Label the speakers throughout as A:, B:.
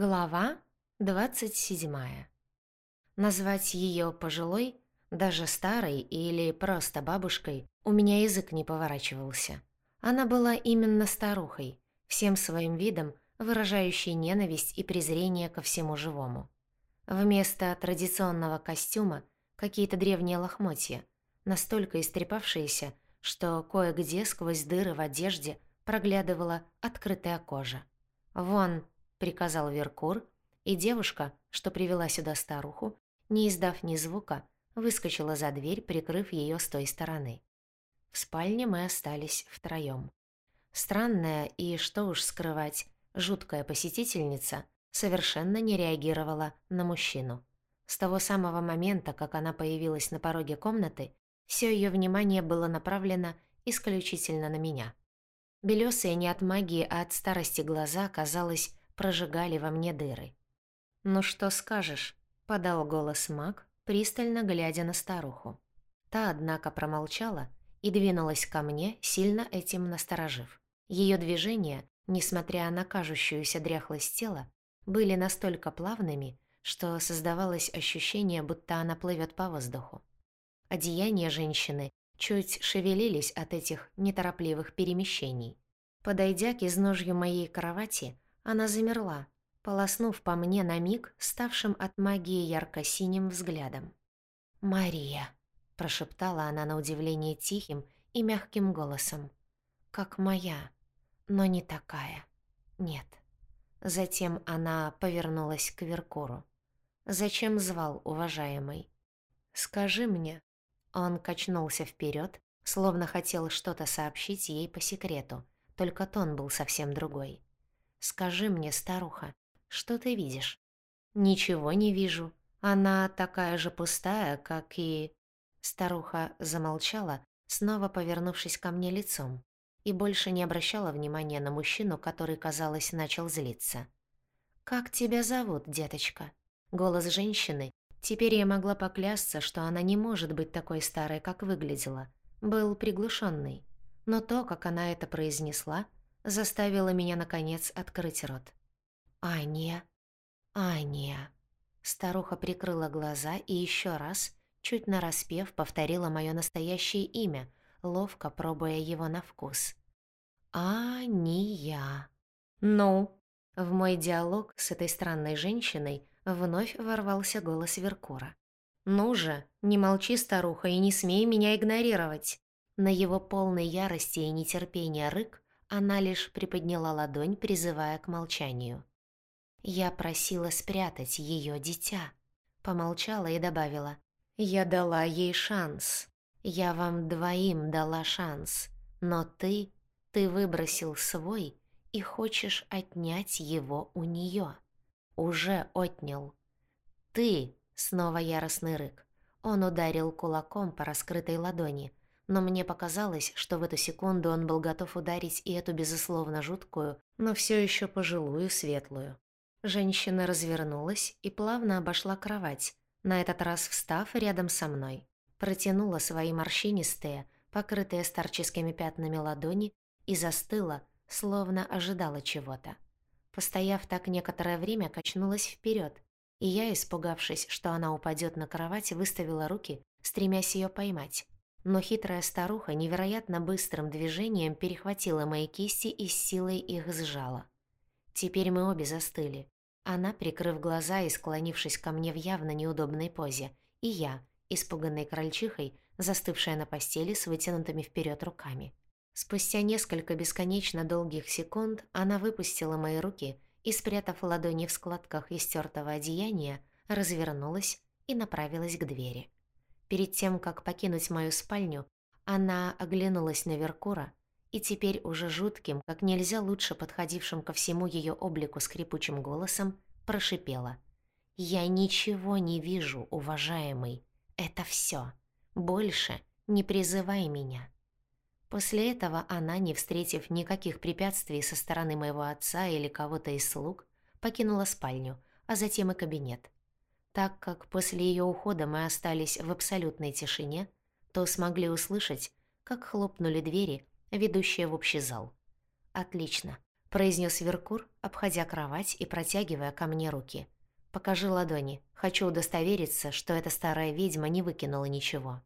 A: Глава 27. Назвать ее пожилой, даже старой или просто бабушкой, у меня язык не поворачивался. Она была именно старухой, всем своим видом выражающей ненависть и презрение ко всему живому. Вместо традиционного костюма какие-то древние лохмотья, настолько истрепавшиеся, что кое-где сквозь дыры в одежде проглядывала открытая кожа. Вон — приказал Веркур, и девушка, что привела сюда старуху, не издав ни звука, выскочила за дверь, прикрыв ее с той стороны. В спальне мы остались втроем. Странная и, что уж скрывать, жуткая посетительница совершенно не реагировала на мужчину. С того самого момента, как она появилась на пороге комнаты, все ее внимание было направлено исключительно на меня. Белёсые не от магии, а от старости глаза, казалось, прожигали во мне дыры. «Ну что скажешь?» — подал голос маг, пристально глядя на старуху. Та, однако, промолчала и двинулась ко мне, сильно этим насторожив. Ее движения, несмотря на кажущуюся дряхлость тела, были настолько плавными, что создавалось ощущение, будто она плывет по воздуху. Одеяния женщины чуть шевелились от этих неторопливых перемещений. Подойдя к изножью моей кровати, она замерла, полоснув по мне на миг, ставшим от магии ярко-синим взглядом. «Мария», — прошептала она на удивление тихим и мягким голосом. «Как моя, но не такая. Нет». Затем она повернулась к Веркуру. «Зачем звал, уважаемый?» «Скажи мне». Он качнулся вперед, словно хотел что-то сообщить ей по секрету, только тон был совсем другой. «Скажи мне, старуха, что ты видишь?» «Ничего не вижу. Она такая же пустая, как и...» Старуха замолчала, снова повернувшись ко мне лицом, и больше не обращала внимания на мужчину, который, казалось, начал злиться. «Как тебя зовут, деточка?» Голос женщины. Теперь я могла поклясться, что она не может быть такой старой, как выглядела. Был приглушенный. Но то, как она это произнесла, заставила меня, наконец, открыть рот. «Аня! Аня!» Старуха прикрыла глаза и еще раз, чуть нараспев, повторила мое настоящее имя, ловко пробуя его на вкус. «Ания!» «Ну?» В мой диалог с этой странной женщиной вновь ворвался голос Веркура. «Ну же, не молчи, старуха, и не смей меня игнорировать!» На его полной ярости и нетерпения рык она лишь приподняла ладонь, призывая к молчанию. «Я просила спрятать ее дитя», — помолчала и добавила. «Я дала ей шанс. Я вам двоим дала шанс. Но ты, ты выбросил свой и хочешь отнять его у нее. Уже отнял. Ты!» — снова яростный рык. Он ударил кулаком по раскрытой ладони, но мне показалось, что в эту секунду он был готов ударить и эту, безусловно, жуткую, но все еще пожилую, светлую. Женщина развернулась и плавно обошла кровать, на этот раз встав рядом со мной. Протянула свои морщинистые, покрытые старческими пятнами ладони и застыла, словно ожидала чего-то. Постояв так некоторое время, качнулась вперед, и я, испугавшись, что она упадет на кровать, выставила руки, стремясь ее поймать но хитрая старуха невероятно быстрым движением перехватила мои кисти и с силой их сжала. Теперь мы обе застыли. Она, прикрыв глаза и склонившись ко мне в явно неудобной позе, и я, испуганной крольчихой, застывшая на постели с вытянутыми вперед руками. Спустя несколько бесконечно долгих секунд она выпустила мои руки и, спрятав ладони в складках истертого одеяния, развернулась и направилась к двери. Перед тем, как покинуть мою спальню, она оглянулась на Веркура и теперь уже жутким, как нельзя лучше подходившим ко всему ее облику скрипучим голосом, прошипела. «Я ничего не вижу, уважаемый. Это все. Больше не призывай меня». После этого она, не встретив никаких препятствий со стороны моего отца или кого-то из слуг, покинула спальню, а затем и кабинет. Так как после ее ухода мы остались в абсолютной тишине, то смогли услышать, как хлопнули двери, ведущие в общий зал. Отлично. — произнес Веркур, обходя кровать и протягивая ко мне руки. «Покажи ладони. Хочу удостовериться, что эта старая ведьма не выкинула ничего».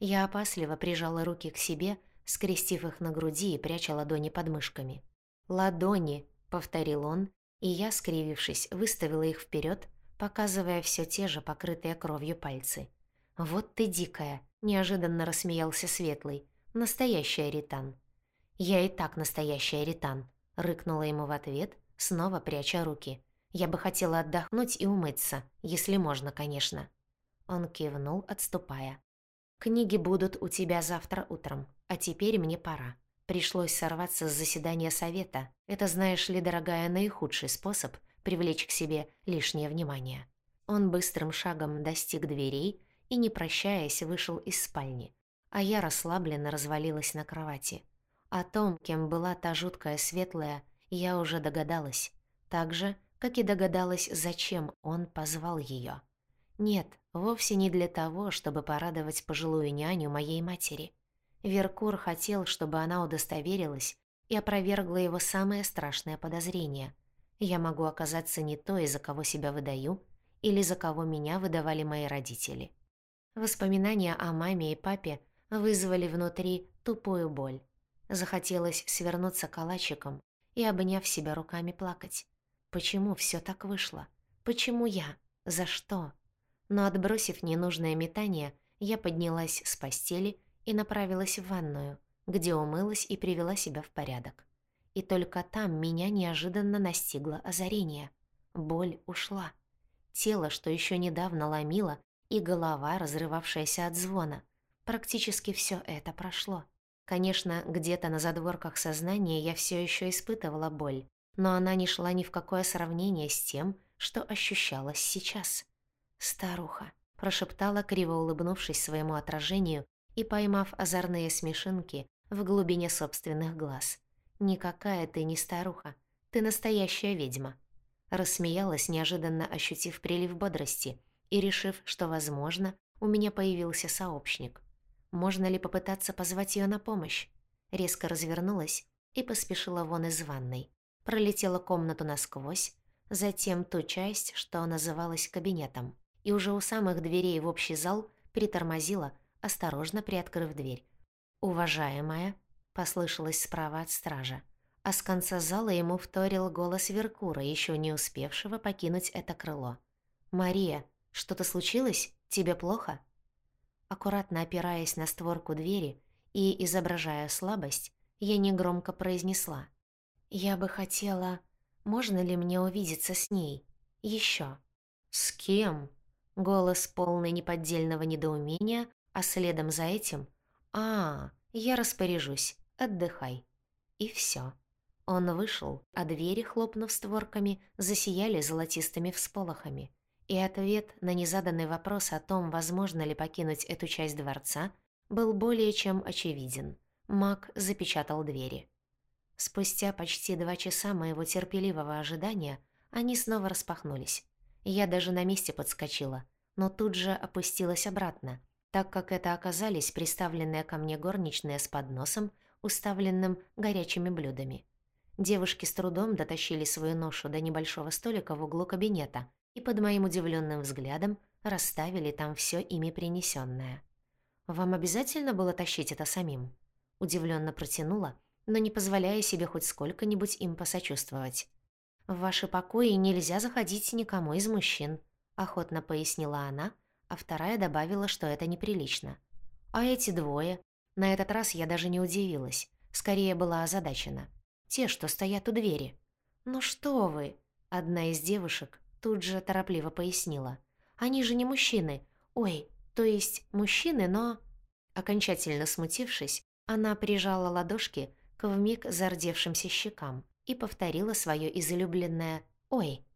A: Я опасливо прижала руки к себе, скрестив их на груди и пряча ладони под мышками. «Ладони», — повторил он, и я, скривившись, выставила их вперед, показывая все те же покрытые кровью пальцы. «Вот ты дикая», — неожиданно рассмеялся Светлый. «Настоящая Ритан». «Я и так настоящая Ритан», — рыкнула ему в ответ, снова пряча руки. «Я бы хотела отдохнуть и умыться, если можно, конечно». Он кивнул, отступая. «Книги будут у тебя завтра утром, а теперь мне пора. Пришлось сорваться с заседания совета. Это, знаешь ли, дорогая, наихудший способ привлечь к себе лишнее внимание». Он быстрым шагом достиг дверей и, не прощаясь, вышел из спальни, а я расслабленно развалилась на кровати. О том, кем была та жуткая светлая, я уже догадалась. Так же, как и догадалась, зачем он позвал ее. Нет, вовсе не для того, чтобы порадовать пожилую няню моей матери. Веркур хотел, чтобы она удостоверилась и опровергла его самое страшное подозрение. Я могу оказаться не той, за кого себя выдаю, или за кого меня выдавали мои родители. Воспоминания о маме и папе вызвали внутри тупую боль. Захотелось свернуться калачиком и, обняв себя руками, плакать. Почему все так вышло? Почему я? За что? но, отбросив ненужное метание, я поднялась с постели и направилась в ванную, где умылась и привела себя в порядок. И только там меня неожиданно настигло озарение. Боль ушла. Тело, что еще недавно ломило, и голова, разрывавшаяся от звона. Практически все это прошло. Конечно, где-то на задворках сознания я все еще испытывала боль, но она не шла ни в какое сравнение с тем, что ощущалось сейчас. «Старуха», — прошептала, криво улыбнувшись своему отражению и поймав озорные смешинки в глубине собственных глаз. «Никакая ты не старуха, ты настоящая ведьма». Рассмеялась, неожиданно ощутив прилив бодрости и решив, что, возможно, у меня появился сообщник. Можно ли попытаться позвать ее на помощь? Резко развернулась и поспешила вон из ванной. Пролетела комнату насквозь, затем ту часть, что называлась кабинетом и уже у самых дверей в общий зал притормозила, осторожно приоткрыв дверь. «Уважаемая», — послышалось справа от стража, а с конца зала ему вторил голос Веркура, еще не успевшего покинуть это крыло. «Мария, что-то случилось? Тебе плохо?» Аккуратно опираясь на створку двери и изображая слабость, я негромко произнесла. «Я бы хотела... Можно ли мне увидеться с ней? Еще?» «С кем?» Голос полный неподдельного недоумения, а следом за этим «А, я распоряжусь, отдыхай». И все. Он вышел, а двери, хлопнув створками, засияли золотистыми всполохами. И ответ на незаданный вопрос о том, возможно ли покинуть эту часть дворца, был более чем очевиден. Маг запечатал двери. Спустя почти два часа моего терпеливого ожидания они снова распахнулись. Я даже на месте подскочила, но тут же опустилась обратно, так как это оказались приставленные ко мне горничные с подносом, уставленным горячими блюдами. Девушки с трудом дотащили свою ношу до небольшого столика в углу кабинета и под моим удивленным взглядом расставили там все ими принесенное. «Вам обязательно было тащить это самим?» Удивленно протянула, но не позволяя себе хоть сколько-нибудь им посочувствовать. «В ваши покои нельзя заходить никому из мужчин», — охотно пояснила она, а вторая добавила, что это неприлично. «А эти двое?» На этот раз я даже не удивилась, скорее была озадачена. «Те, что стоят у двери». «Ну что вы?» — одна из девушек тут же торопливо пояснила. «Они же не мужчины. Ой, то есть мужчины, но...» Окончательно смутившись, она прижала ладошки к вмиг зардевшимся щекам и повторила свое излюбленное «Ой».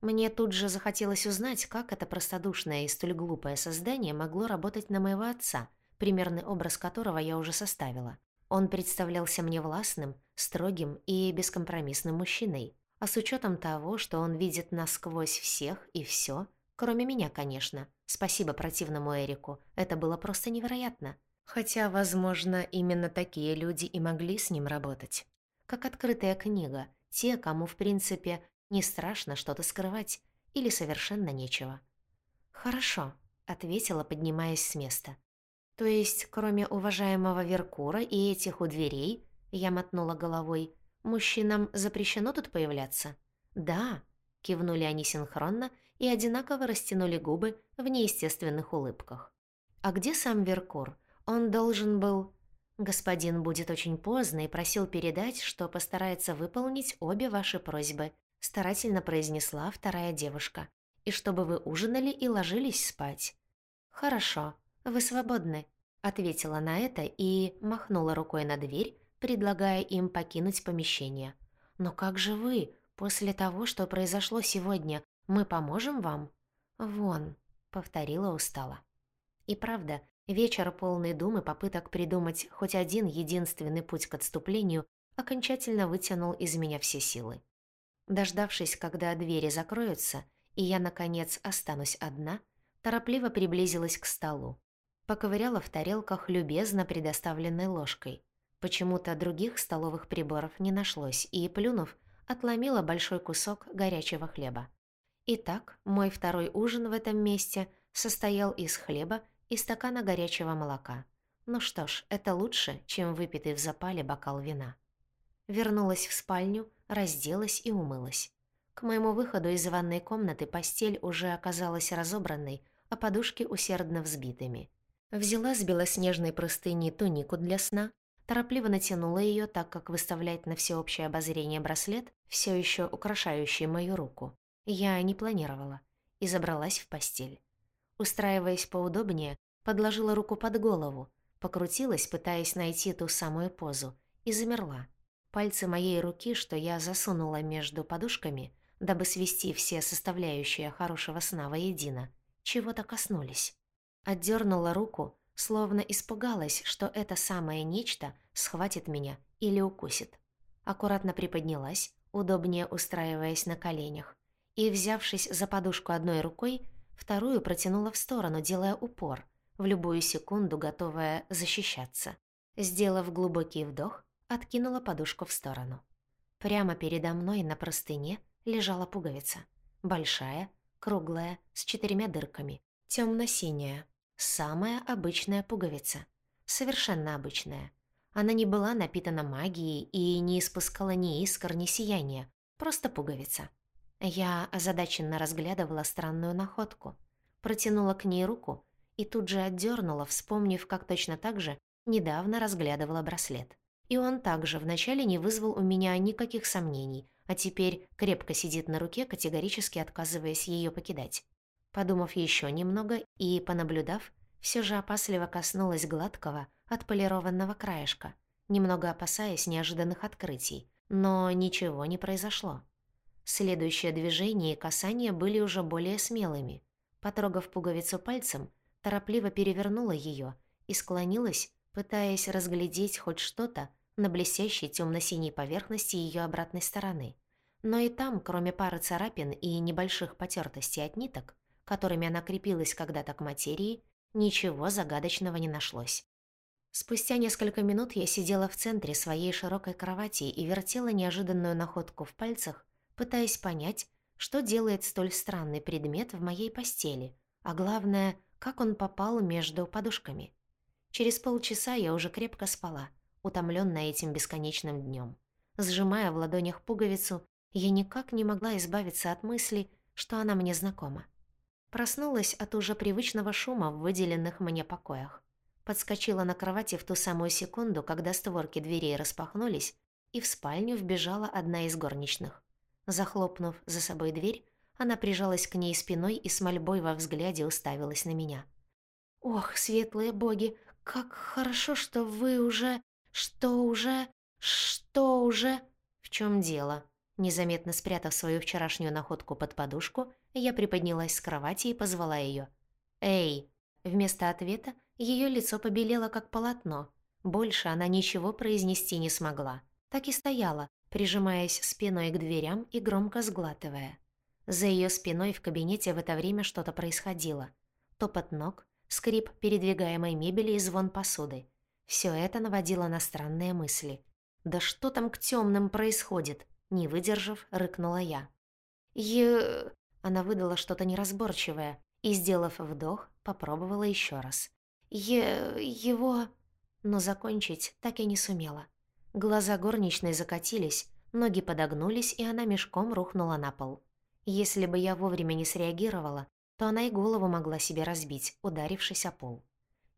A: Мне тут же захотелось узнать, как это простодушное и столь глупое создание могло работать на моего отца, примерный образ которого я уже составила. Он представлялся мне властным, строгим и бескомпромиссным мужчиной. А с учетом того, что он видит насквозь всех и все, кроме меня, конечно. Спасибо противному Эрику, это было просто невероятно. Хотя, возможно, именно такие люди и могли с ним работать как открытая книга, те, кому, в принципе, не страшно что-то скрывать или совершенно нечего. «Хорошо», — ответила, поднимаясь с места. «То есть, кроме уважаемого Веркура и этих у дверей, я мотнула головой, мужчинам запрещено тут появляться?» «Да», — кивнули они синхронно и одинаково растянули губы в неестественных улыбках. «А где сам Веркур? Он должен был...» «Господин будет очень поздно и просил передать, что постарается выполнить обе ваши просьбы», старательно произнесла вторая девушка. «И чтобы вы ужинали и ложились спать». «Хорошо, вы свободны», — ответила на это и махнула рукой на дверь, предлагая им покинуть помещение. «Но как же вы? После того, что произошло сегодня, мы поможем вам?» «Вон», — повторила устало. И правда, Вечер, полный дум и попыток придумать хоть один единственный путь к отступлению, окончательно вытянул из меня все силы. Дождавшись, когда двери закроются, и я, наконец, останусь одна, торопливо приблизилась к столу. Поковыряла в тарелках любезно предоставленной ложкой. Почему-то других столовых приборов не нашлось, и, плюнув, отломила большой кусок горячего хлеба. Итак, мой второй ужин в этом месте состоял из хлеба и стакана горячего молока. Ну что ж, это лучше, чем выпитый в запале бокал вина. Вернулась в спальню, разделась и умылась. К моему выходу из ванной комнаты постель уже оказалась разобранной, а подушки усердно взбитыми. Взяла с белоснежной простыни тунику для сна, торопливо натянула ее, так как выставлять на всеобщее обозрение браслет, все еще украшающий мою руку, я не планировала, и забралась в постель. Устраиваясь поудобнее, подложила руку под голову, покрутилась, пытаясь найти ту самую позу, и замерла. Пальцы моей руки, что я засунула между подушками, дабы свести все составляющие хорошего сна воедино, чего-то коснулись. Отдернула руку, словно испугалась, что это самое нечто схватит меня или укусит. Аккуратно приподнялась, удобнее устраиваясь на коленях, и, взявшись за подушку одной рукой, Вторую протянула в сторону, делая упор, в любую секунду готовая защищаться. Сделав глубокий вдох, откинула подушку в сторону. Прямо передо мной на простыне лежала пуговица. Большая, круглая, с четырьмя дырками, темно-синяя. Самая обычная пуговица. Совершенно обычная. Она не была напитана магией и не испускала ни искр, ни сияния. Просто пуговица. Я озадаченно разглядывала странную находку, протянула к ней руку и тут же отдернула, вспомнив, как точно так же недавно разглядывала браслет. И он также вначале не вызвал у меня никаких сомнений, а теперь крепко сидит на руке, категорически отказываясь ее покидать. Подумав еще немного и понаблюдав, все же опасливо коснулась гладкого, отполированного краешка, немного опасаясь неожиданных открытий, но ничего не произошло. Следующее движение и касание были уже более смелыми. Потрогав пуговицу пальцем, торопливо перевернула ее и склонилась, пытаясь разглядеть хоть что-то на блестящей темно-синей поверхности ее обратной стороны. Но и там, кроме пары царапин и небольших потертостей от ниток, которыми она крепилась когда-то к материи, ничего загадочного не нашлось. Спустя несколько минут я сидела в центре своей широкой кровати и вертела неожиданную находку в пальцах, пытаясь понять, что делает столь странный предмет в моей постели, а главное, как он попал между подушками. Через полчаса я уже крепко спала, утомленная этим бесконечным днем. Сжимая в ладонях пуговицу, я никак не могла избавиться от мысли, что она мне знакома. Проснулась от уже привычного шума в выделенных мне покоях. Подскочила на кровати в ту самую секунду, когда створки дверей распахнулись, и в спальню вбежала одна из горничных. Захлопнув за собой дверь, она прижалась к ней спиной и с мольбой во взгляде уставилась на меня. «Ох, светлые боги, как хорошо, что вы уже... Что уже... Что уже...» «В чем дело?» Незаметно спрятав свою вчерашнюю находку под подушку, я приподнялась с кровати и позвала ее. «Эй!» Вместо ответа ее лицо побелело, как полотно. Больше она ничего произнести не смогла. Так и стояла, прижимаясь спиной к дверям и громко сглатывая. За ее спиной в кабинете в это время что-то происходило. Топот ног, скрип передвигаемой мебели и звон посуды. Все это наводило на странные мысли. «Да что там к темным происходит?» Не выдержав, рыкнула я. «Е...» Она выдала что-то неразборчивое и, сделав вдох, попробовала еще раз. «Е... его...» Но закончить так и не сумела. Глаза горничной закатились, ноги подогнулись, и она мешком рухнула на пол. Если бы я вовремя не среагировала, то она и голову могла себе разбить, ударившись о пол.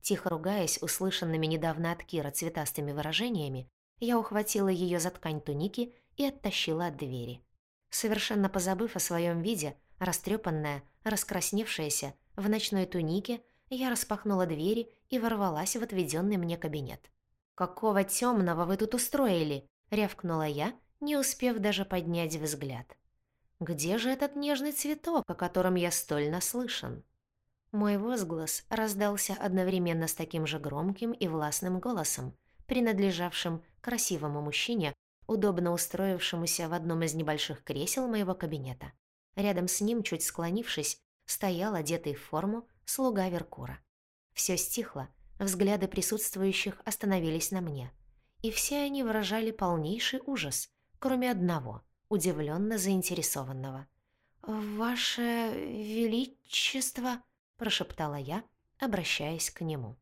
A: Тихо ругаясь услышанными недавно от Кира цветастыми выражениями, я ухватила ее за ткань туники и оттащила от двери. Совершенно позабыв о своем виде, растрепанная, раскрасневшаяся, в ночной тунике, я распахнула двери и ворвалась в отведенный мне кабинет. «Какого темного вы тут устроили?» — рявкнула я, не успев даже поднять взгляд. «Где же этот нежный цветок, о котором я столь наслышан?» Мой возглас раздался одновременно с таким же громким и властным голосом, принадлежавшим красивому мужчине, удобно устроившемуся в одном из небольших кресел моего кабинета. Рядом с ним, чуть склонившись, стоял одетый в форму слуга Веркура. Все стихло, взгляды присутствующих остановились на мне. И все они выражали полнейший ужас, кроме одного, удивленно заинтересованного. «Ваше Величество...» прошептала я, обращаясь к нему.